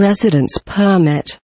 residence permit.